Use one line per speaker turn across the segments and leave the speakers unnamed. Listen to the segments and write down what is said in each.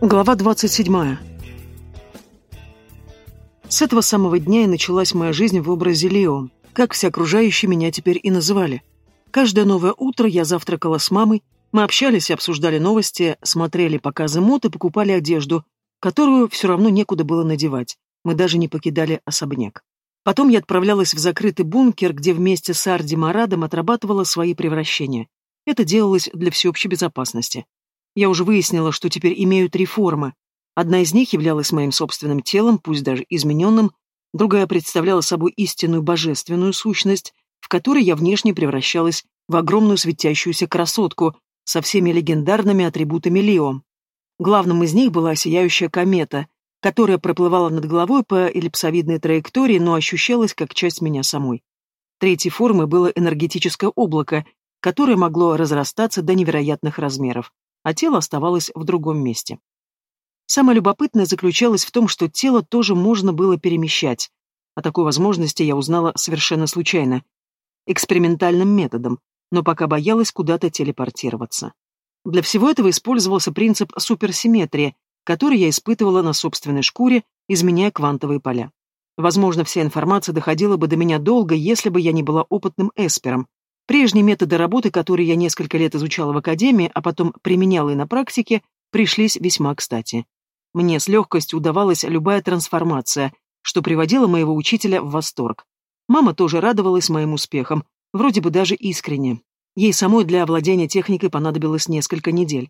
Глава 27. С этого самого дня и началась моя жизнь в образе Лео, как все окружающие меня теперь и называли. Каждое новое утро я завтракала с мамой, мы общались и обсуждали новости, смотрели показы мод и покупали одежду, которую все равно некуда было надевать. Мы даже не покидали особняк. Потом я отправлялась в закрытый бункер, где вместе с Арди Марадом отрабатывала свои превращения. Это делалось для всеобщей безопасности. Я уже выяснила, что теперь имею три формы. Одна из них являлась моим собственным телом, пусть даже измененным, другая представляла собой истинную божественную сущность, в которой я внешне превращалась в огромную светящуюся красотку со всеми легендарными атрибутами Лео. Главным из них была сияющая комета, которая проплывала над головой по эллипсовидной траектории, но ощущалась как часть меня самой. Третьей формой было энергетическое облако, которое могло разрастаться до невероятных размеров а тело оставалось в другом месте. Самое любопытное заключалось в том, что тело тоже можно было перемещать. О такой возможности я узнала совершенно случайно, экспериментальным методом, но пока боялась куда-то телепортироваться. Для всего этого использовался принцип суперсимметрии, который я испытывала на собственной шкуре, изменяя квантовые поля. Возможно, вся информация доходила бы до меня долго, если бы я не была опытным эспером, Прежние методы работы, которые я несколько лет изучала в академии, а потом применяла и на практике, пришлись весьма кстати. Мне с легкостью удавалась любая трансформация, что приводило моего учителя в восторг. Мама тоже радовалась моим успехам, вроде бы даже искренне. Ей самой для овладения техникой понадобилось несколько недель.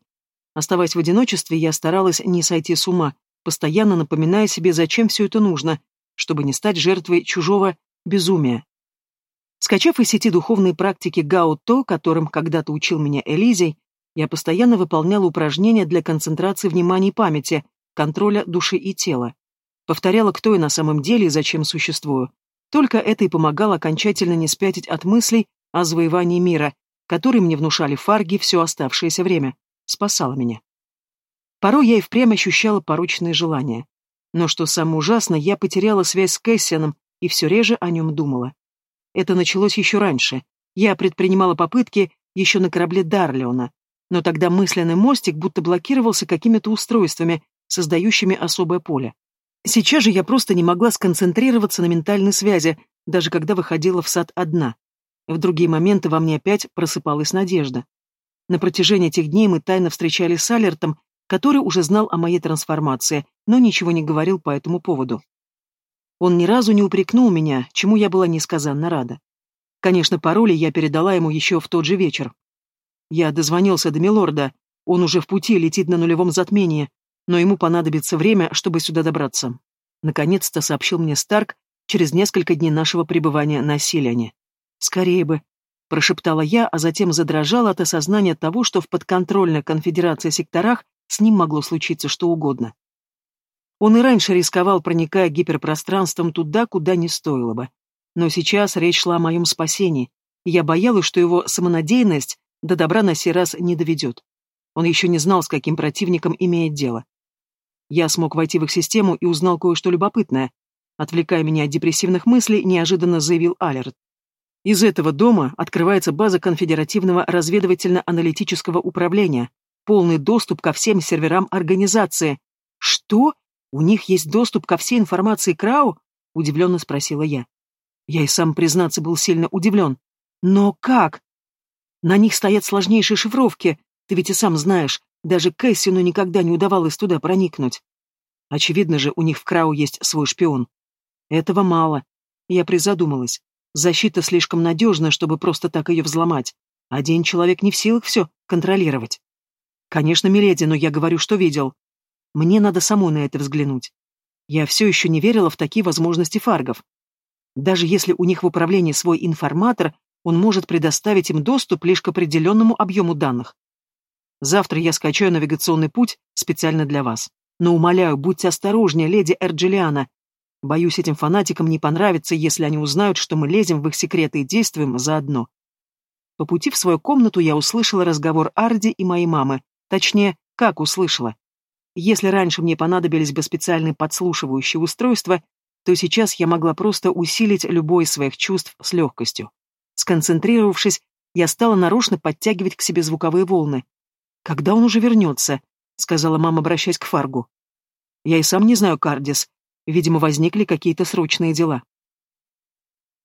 Оставаясь в одиночестве, я старалась не сойти с ума, постоянно напоминая себе, зачем все это нужно, чтобы не стать жертвой чужого безумия. Скачав из сети духовные практики Гао-То, которым когда-то учил меня Элизей, я постоянно выполняла упражнения для концентрации внимания и памяти, контроля души и тела. Повторяла, кто я на самом деле и зачем существую. Только это и помогало окончательно не спятить от мыслей о завоевании мира, которые мне внушали фарги все оставшееся время. Спасало меня. Порой я и впрямь ощущала порочные желания. Но что самое ужасное, я потеряла связь с Кэссианом и все реже о нем думала. Это началось еще раньше. Я предпринимала попытки еще на корабле Дарлеона, но тогда мысленный мостик будто блокировался какими-то устройствами, создающими особое поле. Сейчас же я просто не могла сконцентрироваться на ментальной связи, даже когда выходила в сад одна. В другие моменты во мне опять просыпалась надежда. На протяжении этих дней мы тайно встречались с Алертом, который уже знал о моей трансформации, но ничего не говорил по этому поводу. Он ни разу не упрекнул меня, чему я была несказанно рада. Конечно, пароли я передала ему еще в тот же вечер. Я дозвонился до Милорда, он уже в пути летит на нулевом затмении, но ему понадобится время, чтобы сюда добраться. Наконец-то сообщил мне Старк через несколько дней нашего пребывания на Силяне. «Скорее бы», — прошептала я, а затем задрожала от осознания того, что в подконтрольной конфедерации секторах с ним могло случиться что угодно. Он и раньше рисковал, проникая гиперпространством туда, куда не стоило бы. Но сейчас речь шла о моем спасении, я боялась, что его самонадеянность до добра на сей раз не доведет. Он еще не знал, с каким противником имеет дело. Я смог войти в их систему и узнал кое-что любопытное. Отвлекая меня от депрессивных мыслей, неожиданно заявил Алерт. Из этого дома открывается база конфедеративного разведывательно-аналитического управления, полный доступ ко всем серверам организации. Что? «У них есть доступ ко всей информации Крау?» — удивленно спросила я. Я и сам, признаться, был сильно удивлен. «Но как?» «На них стоят сложнейшие шифровки, ты ведь и сам знаешь, даже Кэссину никогда не удавалось туда проникнуть. Очевидно же, у них в Крау есть свой шпион. Этого мало. Я призадумалась. Защита слишком надежна, чтобы просто так ее взломать. Один человек не в силах все контролировать. Конечно, миледи, но я говорю, что видел. Мне надо самой на это взглянуть. Я все еще не верила в такие возможности фаргов. Даже если у них в управлении свой информатор, он может предоставить им доступ лишь к определенному объему данных. Завтра я скачаю навигационный путь специально для вас. Но, умоляю, будьте осторожнее, леди Эрджилиана. Боюсь, этим фанатикам не понравится, если они узнают, что мы лезем в их секреты и действуем заодно. По пути в свою комнату я услышала разговор Арди и моей мамы. Точнее, как услышала. Если раньше мне понадобились бы специальные подслушивающие устройства, то сейчас я могла просто усилить любой из своих чувств с легкостью. Сконцентрировавшись, я стала нарочно подтягивать к себе звуковые волны. Когда он уже вернется? сказала мама, обращаясь к Фаргу. «Я и сам не знаю, Кардис. Видимо, возникли какие-то срочные дела».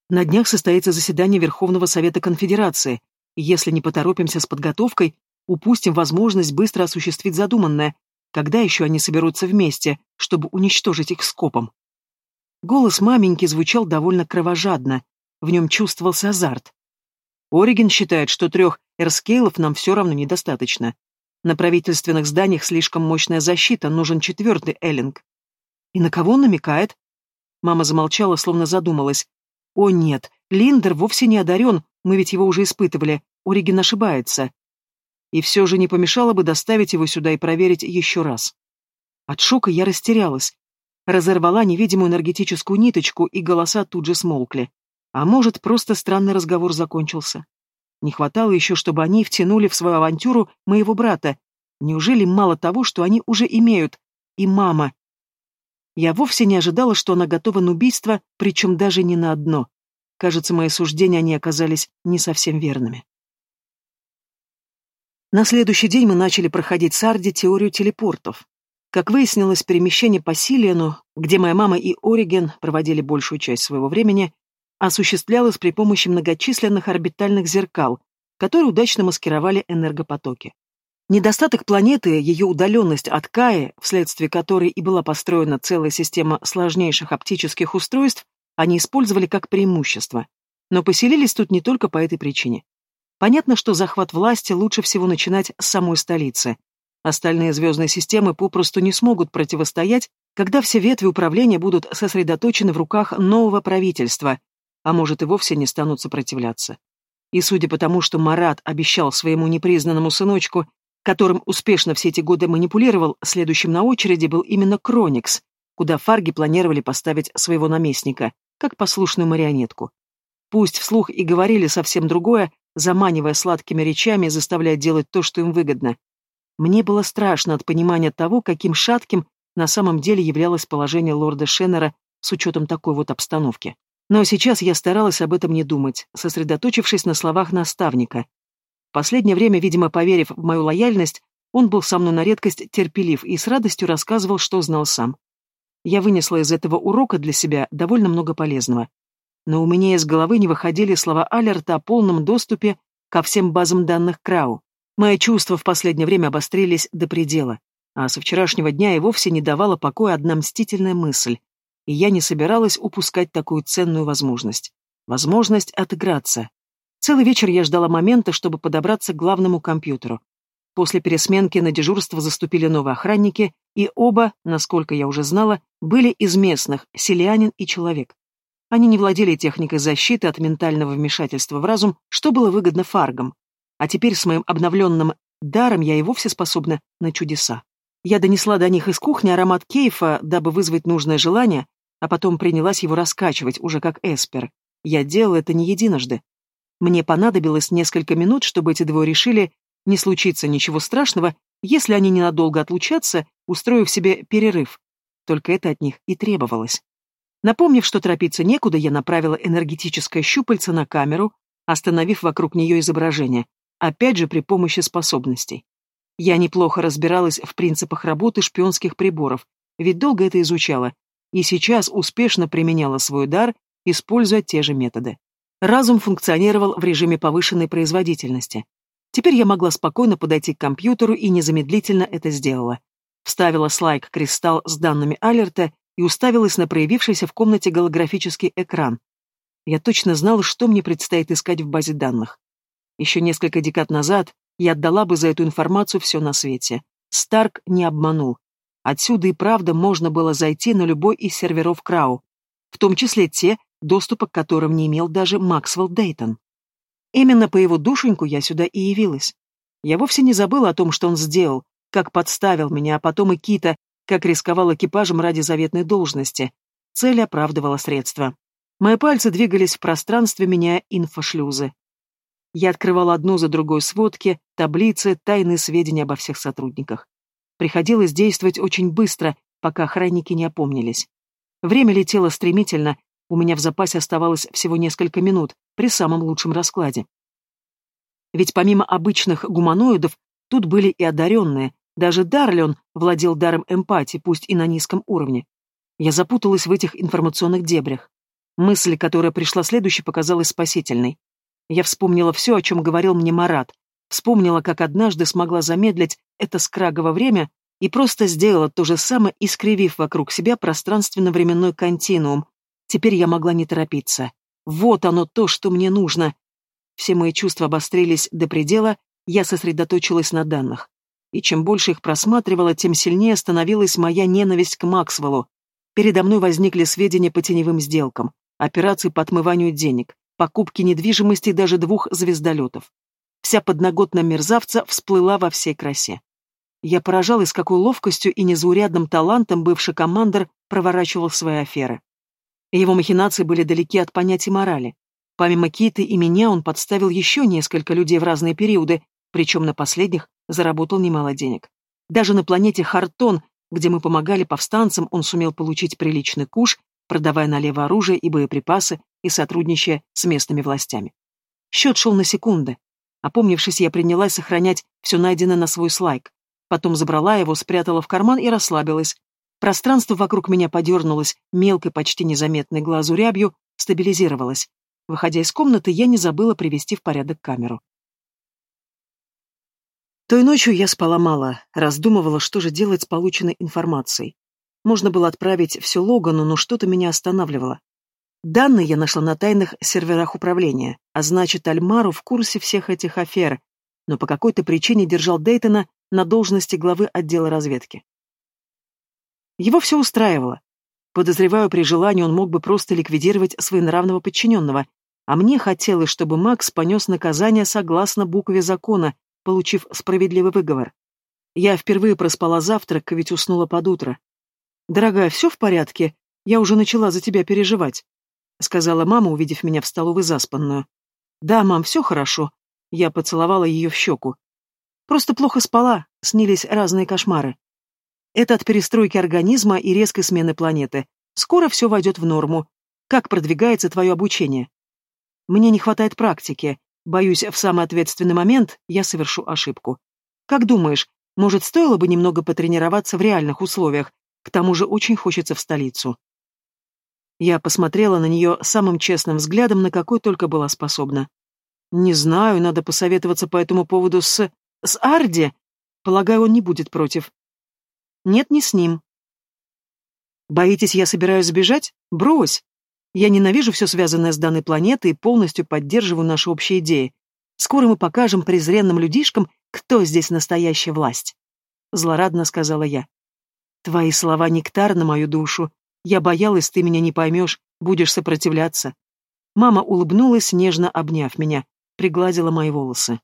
На днях состоится заседание Верховного Совета Конфедерации. Если не поторопимся с подготовкой, упустим возможность быстро осуществить задуманное. Когда еще они соберутся вместе, чтобы уничтожить их скопом? Голос маменьки звучал довольно кровожадно. В нем чувствовался азарт. Ориген считает, что трех эрскейлов нам все равно недостаточно. На правительственных зданиях слишком мощная защита, нужен четвертый эллинг. И на кого он намекает? Мама замолчала, словно задумалась. О нет, Линдер вовсе не одарен, мы ведь его уже испытывали. Ориген ошибается. И все же не помешало бы доставить его сюда и проверить еще раз. От шока я растерялась. Разорвала невидимую энергетическую ниточку, и голоса тут же смолкли. А может, просто странный разговор закончился. Не хватало еще, чтобы они втянули в свою авантюру моего брата. Неужели мало того, что они уже имеют? И мама. Я вовсе не ожидала, что она готова на убийство, причем даже не на одно. Кажется, мои суждения они оказались не совсем верными. На следующий день мы начали проходить с Арди теорию телепортов. Как выяснилось, перемещение по Силиану, где моя мама и Ориген проводили большую часть своего времени, осуществлялось при помощи многочисленных орбитальных зеркал, которые удачно маскировали энергопотоки. Недостаток планеты, ее удаленность от Каи, вследствие которой и была построена целая система сложнейших оптических устройств, они использовали как преимущество. Но поселились тут не только по этой причине. Понятно, что захват власти лучше всего начинать с самой столицы. Остальные звездные системы попросту не смогут противостоять, когда все ветви управления будут сосредоточены в руках нового правительства, а может и вовсе не станут сопротивляться. И судя по тому, что Марат обещал своему непризнанному сыночку, которым успешно все эти годы манипулировал, следующим на очереди был именно Кроникс, куда фарги планировали поставить своего наместника, как послушную марионетку. Пусть вслух и говорили совсем другое, заманивая сладкими речами и заставляя делать то, что им выгодно. Мне было страшно от понимания того, каким шатким на самом деле являлось положение лорда Шеннера с учетом такой вот обстановки. Но сейчас я старалась об этом не думать, сосредоточившись на словах наставника. Последнее время, видимо, поверив в мою лояльность, он был со мной на редкость терпелив и с радостью рассказывал, что знал сам. Я вынесла из этого урока для себя довольно много полезного. Но у меня из головы не выходили слова Алерта о полном доступе ко всем базам данных Крау. Мои чувства в последнее время обострились до предела, а со вчерашнего дня и вовсе не давала покоя одна мстительная мысль и я не собиралась упускать такую ценную возможность. Возможность отыграться. Целый вечер я ждала момента, чтобы подобраться к главному компьютеру. После пересменки на дежурство заступили новые охранники, и оба, насколько я уже знала, были из местных, селянин и человек. Они не владели техникой защиты от ментального вмешательства в разум, что было выгодно фаргам. А теперь с моим обновленным даром я и вовсе способна на чудеса. Я донесла до них из кухни аромат кейфа, дабы вызвать нужное желание, а потом принялась его раскачивать, уже как эспер. Я делала это не единожды. Мне понадобилось несколько минут, чтобы эти двое решили, не случится ничего страшного, если они ненадолго отлучатся, устроив себе перерыв. Только это от них и требовалось. Напомнив, что торопиться некуда, я направила энергетическое щупальце на камеру, остановив вокруг нее изображение, опять же при помощи способностей. Я неплохо разбиралась в принципах работы шпионских приборов, ведь долго это изучала, и сейчас успешно применяла свой дар, используя те же методы. Разум функционировал в режиме повышенной производительности. Теперь я могла спокойно подойти к компьютеру и незамедлительно это сделала. Вставила слайк-кристалл с данными алерта и уставилась на проявившийся в комнате голографический экран. Я точно знала, что мне предстоит искать в базе данных. Еще несколько декад назад я отдала бы за эту информацию все на свете. Старк не обманул. Отсюда и правда можно было зайти на любой из серверов Крау, в том числе те, доступа к которым не имел даже Максвелл Дейтон. Именно по его душеньку я сюда и явилась. Я вовсе не забыла о том, что он сделал, как подставил меня, а потом и Кита, как рисковал экипажем ради заветной должности. Цель оправдывала средства. Мои пальцы двигались в пространстве, меняя инфошлюзы. Я открывала одну за другой сводки, таблицы, тайные сведения обо всех сотрудниках. Приходилось действовать очень быстро, пока охранники не опомнились. Время летело стремительно, у меня в запасе оставалось всего несколько минут, при самом лучшем раскладе. Ведь помимо обычных гуманоидов, тут были и одаренные, Даже Дарлион владел даром эмпатии, пусть и на низком уровне. Я запуталась в этих информационных дебрях. Мысль, которая пришла следующей, показалась спасительной. Я вспомнила все, о чем говорил мне Марат, вспомнила, как однажды смогла замедлить это скрагово время и просто сделала то же самое, искривив вокруг себя пространственно-временной континуум. Теперь я могла не торопиться. Вот оно то, что мне нужно. Все мои чувства обострились до предела, я сосредоточилась на данных. И чем больше их просматривала, тем сильнее становилась моя ненависть к Максвеллу. Передо мной возникли сведения по теневым сделкам, операции по отмыванию денег, покупки недвижимости даже двух звездолетов. Вся подноготная мерзавца всплыла во всей красе. Я поражалась, с какой ловкостью и незаурядным талантом бывший командор проворачивал свои аферы. Его махинации были далеки от понятия морали. Помимо Киты и меня он подставил еще несколько людей в разные периоды, причем на последних заработал немало денег. Даже на планете Хартон, где мы помогали повстанцам, он сумел получить приличный куш, продавая налево оружие и боеприпасы и сотрудничая с местными властями. Счет шел на секунды. Опомнившись, я принялась сохранять все найденное на свой слайк. Потом забрала его, спрятала в карман и расслабилась. Пространство вокруг меня подернулось, мелкой, почти незаметной глазу рябью, стабилизировалось. Выходя из комнаты, я не забыла привести в порядок камеру. Той ночью я спала мало, раздумывала, что же делать с полученной информацией. Можно было отправить все Логану, но что-то меня останавливало. Данные я нашла на тайных серверах управления, а значит, Альмару в курсе всех этих афер, но по какой-то причине держал Дейтона на должности главы отдела разведки. Его все устраивало. Подозреваю, при желании он мог бы просто ликвидировать своенравного подчиненного, а мне хотелось, чтобы Макс понес наказание согласно букве закона, получив справедливый выговор. Я впервые проспала завтрак, ведь уснула под утро. «Дорогая, все в порядке? Я уже начала за тебя переживать», — сказала мама, увидев меня в столовой заспанную. «Да, мам, все хорошо». Я поцеловала ее в щеку. «Просто плохо спала, снились разные кошмары. Это от перестройки организма и резкой смены планеты. Скоро все войдет в норму. Как продвигается твое обучение? Мне не хватает практики. Боюсь, в самый ответственный момент я совершу ошибку. Как думаешь, может, стоило бы немного потренироваться в реальных условиях? К тому же очень хочется в столицу. Я посмотрела на нее самым честным взглядом, на какой только была способна. Не знаю, надо посоветоваться по этому поводу с... с Арди. Полагаю, он не будет против. Нет, не с ним. Боитесь, я собираюсь сбежать? Брось. Я ненавижу все связанное с данной планетой и полностью поддерживаю наши общие идеи. Скоро мы покажем презренным людишкам, кто здесь настоящая власть. Злорадно сказала я. Твои слова нектар на мою душу. Я боялась, ты меня не поймешь, будешь сопротивляться. Мама улыбнулась, нежно обняв меня, пригладила мои волосы.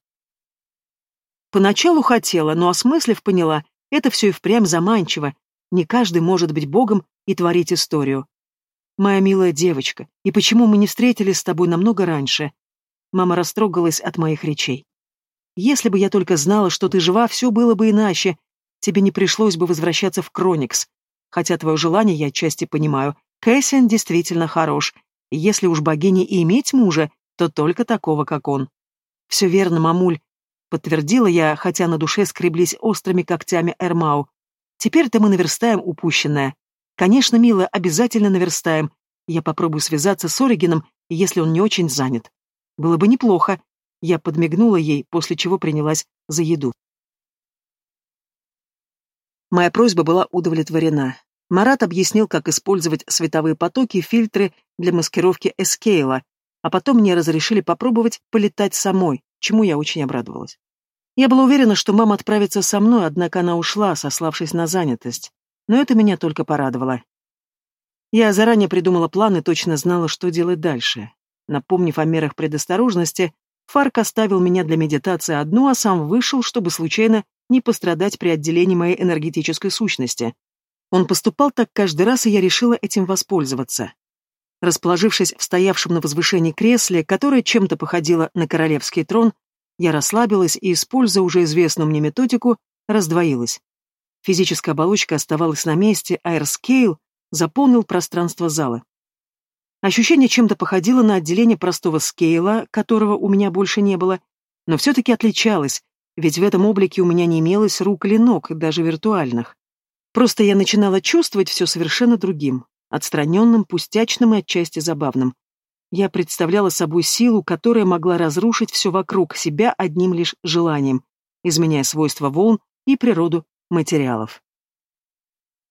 Поначалу хотела, но осмыслив, поняла, это все и впрямь заманчиво. Не каждый может быть богом и творить историю. Моя милая девочка, и почему мы не встретились с тобой намного раньше? Мама растрогалась от моих речей. Если бы я только знала, что ты жива, все было бы иначе. Тебе не пришлось бы возвращаться в Кроникс. Хотя твое желание я отчасти понимаю. Кэссиан действительно хорош. если уж богине и иметь мужа, то только такого, как он. Все верно, мамуль, Подтвердила я, хотя на душе скреблись острыми когтями Эрмау. Теперь-то мы наверстаем упущенное. Конечно, милая, обязательно наверстаем. Я попробую связаться с Оригином, если он не очень занят. Было бы неплохо. Я подмигнула ей, после чего принялась за еду. Моя просьба была удовлетворена. Марат объяснил, как использовать световые потоки и фильтры для маскировки эскейла, а потом мне разрешили попробовать полетать самой, чему я очень обрадовалась. Я была уверена, что мама отправится со мной, однако она ушла, сославшись на занятость. Но это меня только порадовало. Я заранее придумала план и точно знала, что делать дальше. Напомнив о мерах предосторожности, Фарк оставил меня для медитации одну, а сам вышел, чтобы случайно не пострадать при отделении моей энергетической сущности. Он поступал так каждый раз, и я решила этим воспользоваться. Расположившись в стоявшем на возвышении кресле, которое чем-то походило на королевский трон, я расслабилась и, используя уже известную мне методику, раздвоилась. Физическая оболочка оставалась на месте, а AirScale заполнил пространство зала. Ощущение чем-то походило на отделение простого скейла, которого у меня больше не было, но все-таки отличалось, ведь в этом облике у меня не имелось рук или ног, даже виртуальных. Просто я начинала чувствовать все совершенно другим, отстраненным, пустячным и отчасти забавным. Я представляла собой силу, которая могла разрушить все вокруг себя одним лишь желанием, изменяя свойства волн и природу материалов.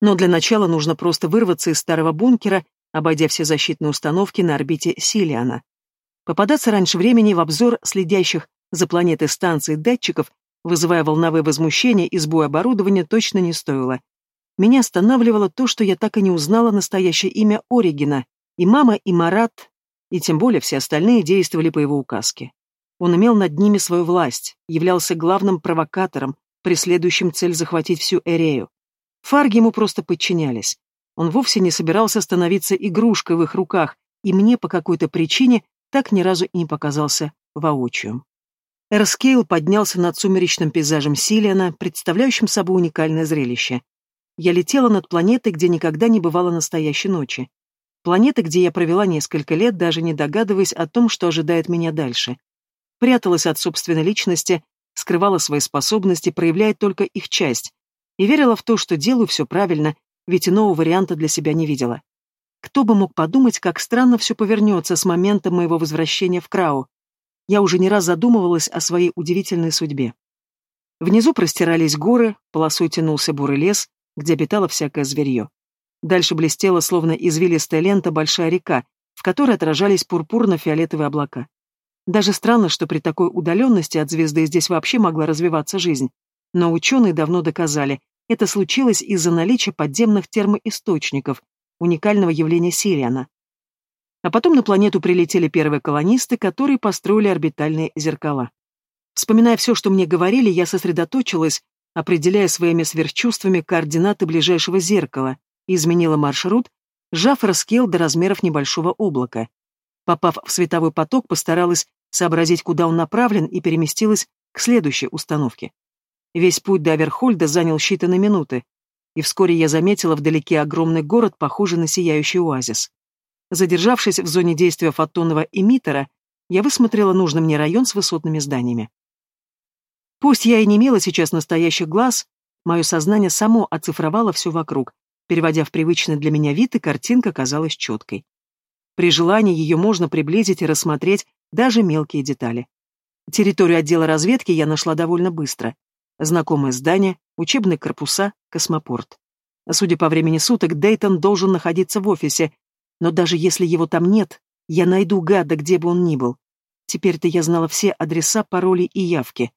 Но для начала нужно просто вырваться из старого бункера, обойдя все защитные установки на орбите Силиана. Попадаться раньше времени в обзор следящих за планетой станций датчиков, вызывая волновые возмущения и сбой оборудования, точно не стоило. Меня останавливало то, что я так и не узнала настоящее имя Оригина, и мама, и Марат, и тем более все остальные действовали по его указке. Он имел над ними свою власть, являлся главным провокатором, преследующим цель захватить всю Эрею. Фарги ему просто подчинялись. Он вовсе не собирался становиться игрушкой в их руках, и мне по какой-то причине так ни разу и не показался воочию. Эрскейл поднялся над сумеречным пейзажем Силиана, представляющим собой уникальное зрелище. Я летела над планетой, где никогда не бывало настоящей ночи. Планеты, где я провела несколько лет, даже не догадываясь о том, что ожидает меня дальше. Пряталась от собственной личности, скрывала свои способности, проявляя только их часть, и верила в то, что делаю все правильно, ведь иного варианта для себя не видела. Кто бы мог подумать, как странно все повернется с момента моего возвращения в Крау. Я уже не раз задумывалась о своей удивительной судьбе. Внизу простирались горы, полосой тянулся бурый лес, где обитало всякое зверье. Дальше блестела, словно извилистая лента, большая река, в которой отражались пурпурно-фиолетовые облака. Даже странно, что при такой удаленности от звезды здесь вообще могла развиваться жизнь. Но ученые давно доказали, это случилось из-за наличия подземных термоисточников, уникального явления Сириана. А потом на планету прилетели первые колонисты, которые построили орбитальные зеркала. Вспоминая все, что мне говорили, я сосредоточилась определяя своими сверхчувствами координаты ближайшего зеркала, изменила маршрут, сжав раскел до размеров небольшого облака. Попав в световой поток, постаралась сообразить, куда он направлен, и переместилась к следующей установке. Весь путь до Аверхольда занял считанные минуты, и вскоре я заметила вдалеке огромный город, похожий на сияющий оазис. Задержавшись в зоне действия фотонного эмиттера, я высмотрела нужный мне район с высотными зданиями. Пусть я и не имела сейчас настоящих глаз, мое сознание само оцифровало все вокруг, переводя в привычный для меня вид, и картинка казалась четкой. При желании ее можно приблизить и рассмотреть даже мелкие детали. Территорию отдела разведки я нашла довольно быстро. Знакомое здание, учебные корпуса, космопорт. Судя по времени суток, Дейтон должен находиться в офисе, но даже если его там нет, я найду гада, где бы он ни был. Теперь-то я знала все адреса, пароли и явки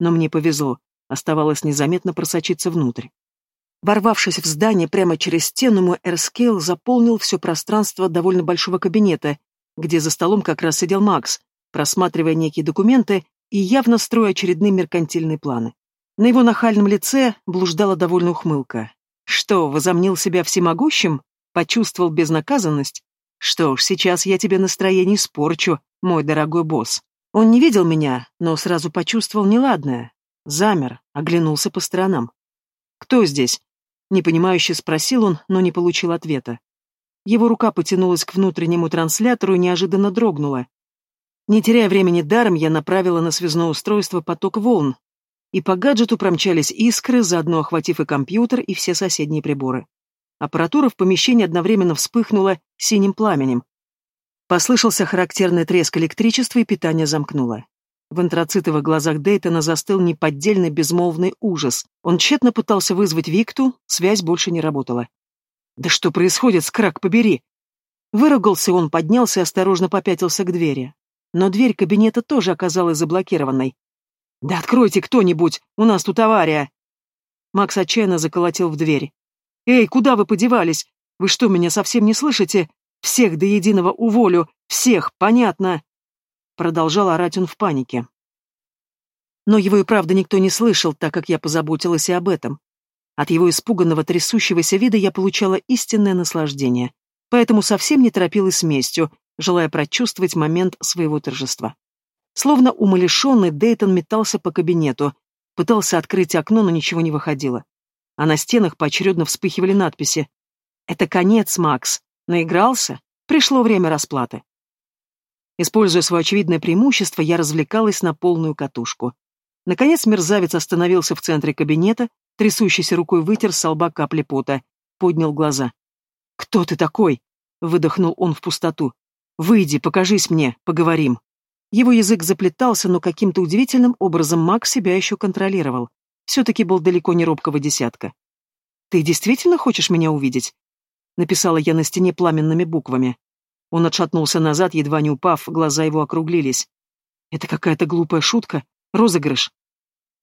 но мне повезло, оставалось незаметно просочиться внутрь. Ворвавшись в здание прямо через стену, мой Эрскейл заполнил все пространство довольно большого кабинета, где за столом как раз сидел Макс, просматривая некие документы и явно строя очередные меркантильные планы. На его нахальном лице блуждала довольно ухмылка. «Что, возомнил себя всемогущим? Почувствовал безнаказанность? Что ж, сейчас я тебе настроение испорчу, мой дорогой босс». Он не видел меня, но сразу почувствовал неладное. Замер, оглянулся по сторонам. «Кто здесь?» Непонимающе спросил он, но не получил ответа. Его рука потянулась к внутреннему транслятору и неожиданно дрогнула. Не теряя времени даром, я направила на связное устройство поток волн, и по гаджету промчались искры, заодно охватив и компьютер, и все соседние приборы. Аппаратура в помещении одновременно вспыхнула синим пламенем. Послышался характерный треск электричества, и питание замкнуло. В антрацитовых глазах Дейтона застыл неподдельный безмолвный ужас. Он тщетно пытался вызвать Викту, связь больше не работала. «Да что происходит, скрак, побери!» Выругался он, поднялся и осторожно попятился к двери. Но дверь кабинета тоже оказалась заблокированной. «Да откройте кто-нибудь, у нас тут авария!» Макс отчаянно заколотил в дверь. «Эй, куда вы подевались? Вы что, меня совсем не слышите? Всех до единого уволю! Всех, понятно!» Продолжал орать он в панике. Но его и правда никто не слышал, так как я позаботилась и об этом. От его испуганного трясущегося вида я получала истинное наслаждение, поэтому совсем не торопилась с местью, желая прочувствовать момент своего торжества. Словно умалишенный, Дейтон метался по кабинету, пытался открыть окно, но ничего не выходило. А на стенах поочередно вспыхивали надписи. «Это конец, Макс. Наигрался? Пришло время расплаты. Используя свое очевидное преимущество, я развлекалась на полную катушку. Наконец мерзавец остановился в центре кабинета, трясущейся рукой вытер с лба капли пота, поднял глаза. «Кто ты такой?» — выдохнул он в пустоту. «Выйди, покажись мне, поговорим». Его язык заплетался, но каким-то удивительным образом маг себя еще контролировал. Все-таки был далеко не робкого десятка. «Ты действительно хочешь меня увидеть?» Написала я на стене пламенными буквами. Он отшатнулся назад, едва не упав, глаза его округлились. «Это какая-то глупая шутка? Розыгрыш?»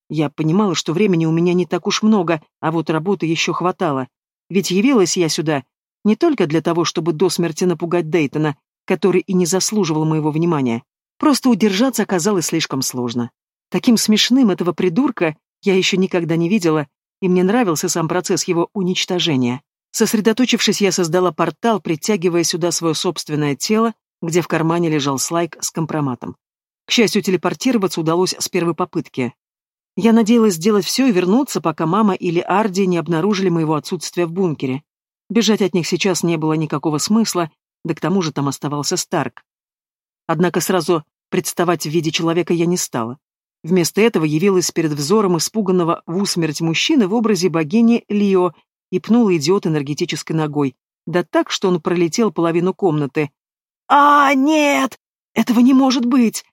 Я понимала, что времени у меня не так уж много, а вот работы еще хватало. Ведь явилась я сюда не только для того, чтобы до смерти напугать Дейтона, который и не заслуживал моего внимания. Просто удержаться оказалось слишком сложно. Таким смешным этого придурка я еще никогда не видела, и мне нравился сам процесс его уничтожения. Сосредоточившись, я создала портал, притягивая сюда свое собственное тело, где в кармане лежал слайк с компроматом. К счастью, телепортироваться удалось с первой попытки. Я надеялась сделать все и вернуться, пока мама или Арди не обнаружили моего отсутствия в бункере. Бежать от них сейчас не было никакого смысла, да к тому же там оставался Старк. Однако сразу представать в виде человека я не стала. Вместо этого явилась перед взором испуганного в усмерть мужчины в образе богини Лио и пнула идиот энергетической ногой. Да так, что он пролетел половину комнаты. «А, нет! Этого не может быть!»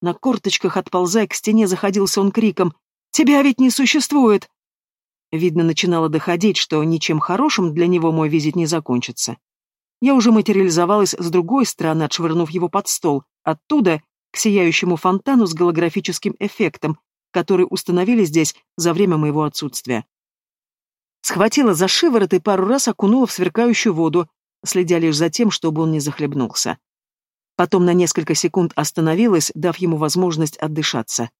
На корточках, отползая к стене, заходился он криком. «Тебя ведь не существует!» Видно, начинало доходить, что ничем хорошим для него мой визит не закончится. Я уже материализовалась с другой стороны, отшвырнув его под стол, оттуда к сияющему фонтану с голографическим эффектом, который установили здесь за время моего отсутствия. Схватила за шиворот и пару раз окунула в сверкающую воду, следя лишь за тем, чтобы он не захлебнулся. Потом на несколько секунд остановилась, дав ему возможность отдышаться.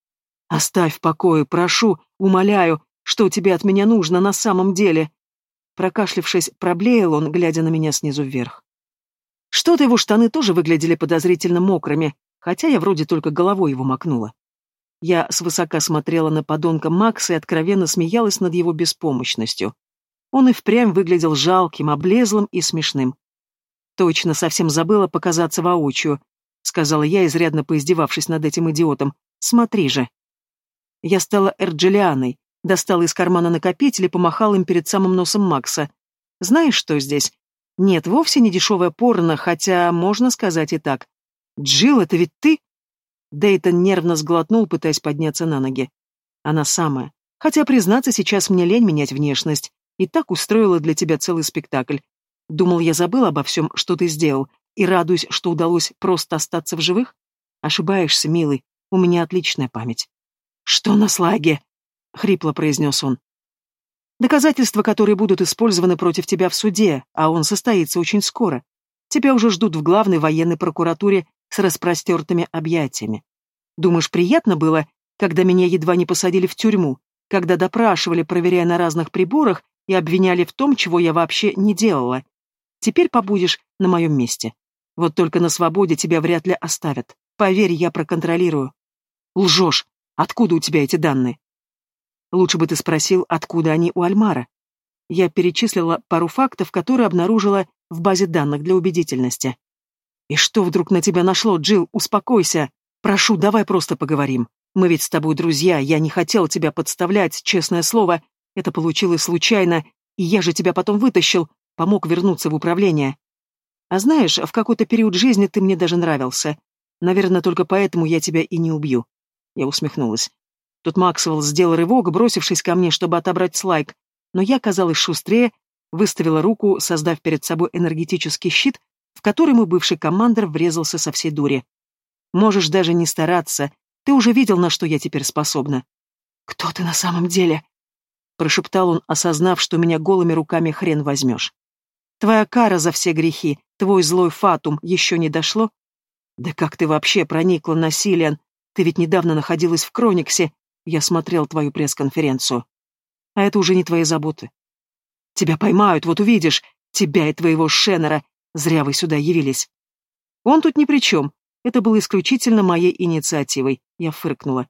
«Оставь в покое, прошу, умоляю, что тебе от меня нужно на самом деле?» Прокашлившись, проблеял он, глядя на меня снизу вверх. Что-то его штаны тоже выглядели подозрительно мокрыми, хотя я вроде только головой его макнула. Я свысока смотрела на подонка Макса и откровенно смеялась над его беспомощностью. Он и впрямь выглядел жалким, облезлым и смешным. «Точно совсем забыла показаться воочию», — сказала я, изрядно поиздевавшись над этим идиотом. «Смотри же». Я стала Эрджелианой, достала из кармана накопитель и помахала им перед самым носом Макса. «Знаешь, что здесь? Нет, вовсе не дешевая порно, хотя можно сказать и так. Джилл, это ведь ты?» Дейтон нервно сглотнул, пытаясь подняться на ноги. Она самая. Хотя, признаться, сейчас мне лень менять внешность. И так устроила для тебя целый спектакль. Думал, я забыл обо всем, что ты сделал, и радуюсь, что удалось просто остаться в живых? Ошибаешься, милый, у меня отличная память. Что на слаге? Хрипло произнес он. Доказательства, которые будут использованы против тебя в суде, а он состоится очень скоро. Тебя уже ждут в главной военной прокуратуре с распростертыми объятиями. Думаешь, приятно было, когда меня едва не посадили в тюрьму, когда допрашивали, проверяя на разных приборах, и обвиняли в том, чего я вообще не делала? Теперь побудешь на моем месте. Вот только на свободе тебя вряд ли оставят. Поверь, я проконтролирую. Лжешь. Откуда у тебя эти данные? Лучше бы ты спросил, откуда они у Альмара. Я перечислила пару фактов, которые обнаружила в базе данных для убедительности. «И что вдруг на тебя нашло, Джилл? Успокойся. Прошу, давай просто поговорим. Мы ведь с тобой друзья, я не хотел тебя подставлять, честное слово. Это получилось случайно, и я же тебя потом вытащил, помог вернуться в управление. А знаешь, в какой-то период жизни ты мне даже нравился. Наверное, только поэтому я тебя и не убью». Я усмехнулась. Тут Максвелл сделал рывок, бросившись ко мне, чтобы отобрать слайк, но я казалась шустрее, выставила руку, создав перед собой энергетический щит, в который мой бывший командир врезался со всей дури. Можешь даже не стараться, ты уже видел, на что я теперь способна. «Кто ты на самом деле?» — прошептал он, осознав, что меня голыми руками хрен возьмешь. «Твоя кара за все грехи, твой злой фатум еще не дошло?» «Да как ты вообще проникла на Силиан? Ты ведь недавно находилась в Крониксе. Я смотрел твою пресс-конференцию. А это уже не твои заботы. Тебя поймают, вот увидишь. Тебя и твоего Шеннера. Зря вы сюда явились. Он тут ни при чем. Это было исключительно моей инициативой. Я фыркнула.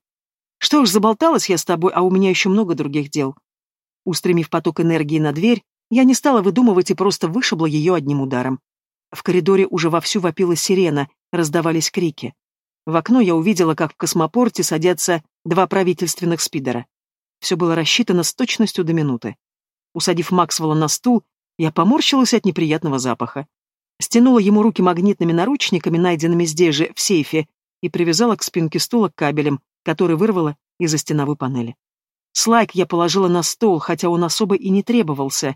Что ж, заболталась я с тобой, а у меня еще много других дел. Устремив поток энергии на дверь, я не стала выдумывать и просто вышибла ее одним ударом. В коридоре уже вовсю вопила сирена, раздавались крики. В окно я увидела, как в космопорте садятся два правительственных спидера. Все было рассчитано с точностью до минуты. Усадив Максвелла на стул, я поморщилась от неприятного запаха. Стянула ему руки магнитными наручниками, найденными здесь же, в сейфе, и привязала к спинке стула кабелем, который вырвала из-за стеновой панели. Слайк я положила на стол, хотя он особо и не требовался.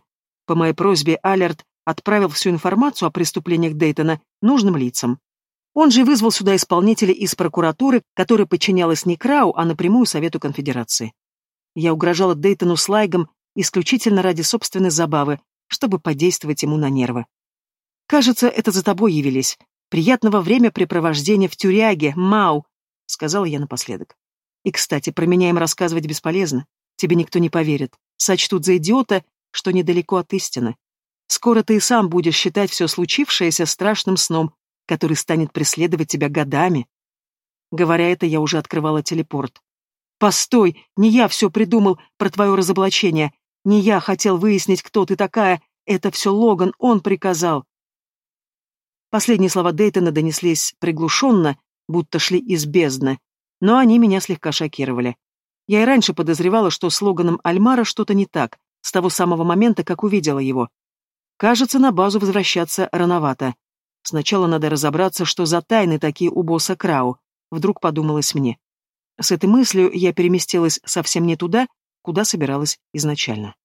По моей просьбе Алерт отправил всю информацию о преступлениях Дейтона нужным лицам. Он же вызвал сюда исполнителей из прокуратуры, которая подчинялась не Крау, а напрямую Совету Конфедерации. Я угрожала Дейтону Слайгом исключительно ради собственной забавы, чтобы подействовать ему на нервы. «Кажется, это за тобой явились. Приятного времяпрепровождения в тюряге, Мау!» — сказала я напоследок. «И, кстати, про меня им рассказывать бесполезно. Тебе никто не поверит. Сочтут за идиота, что недалеко от истины. Скоро ты и сам будешь считать все случившееся страшным сном, который станет преследовать тебя годами». Говоря это, я уже открывала телепорт. «Постой! Не я все придумал про твое разоблачение. Не я хотел выяснить, кто ты такая. Это все Логан, он приказал. Последние слова Дейтона донеслись приглушенно, будто шли из бездны, но они меня слегка шокировали. Я и раньше подозревала, что с Логаном Альмара что-то не так, с того самого момента, как увидела его. Кажется, на базу возвращаться рановато. Сначала надо разобраться, что за тайны такие у босса Крау, вдруг подумалось мне. С этой мыслью я переместилась совсем не туда, куда собиралась изначально.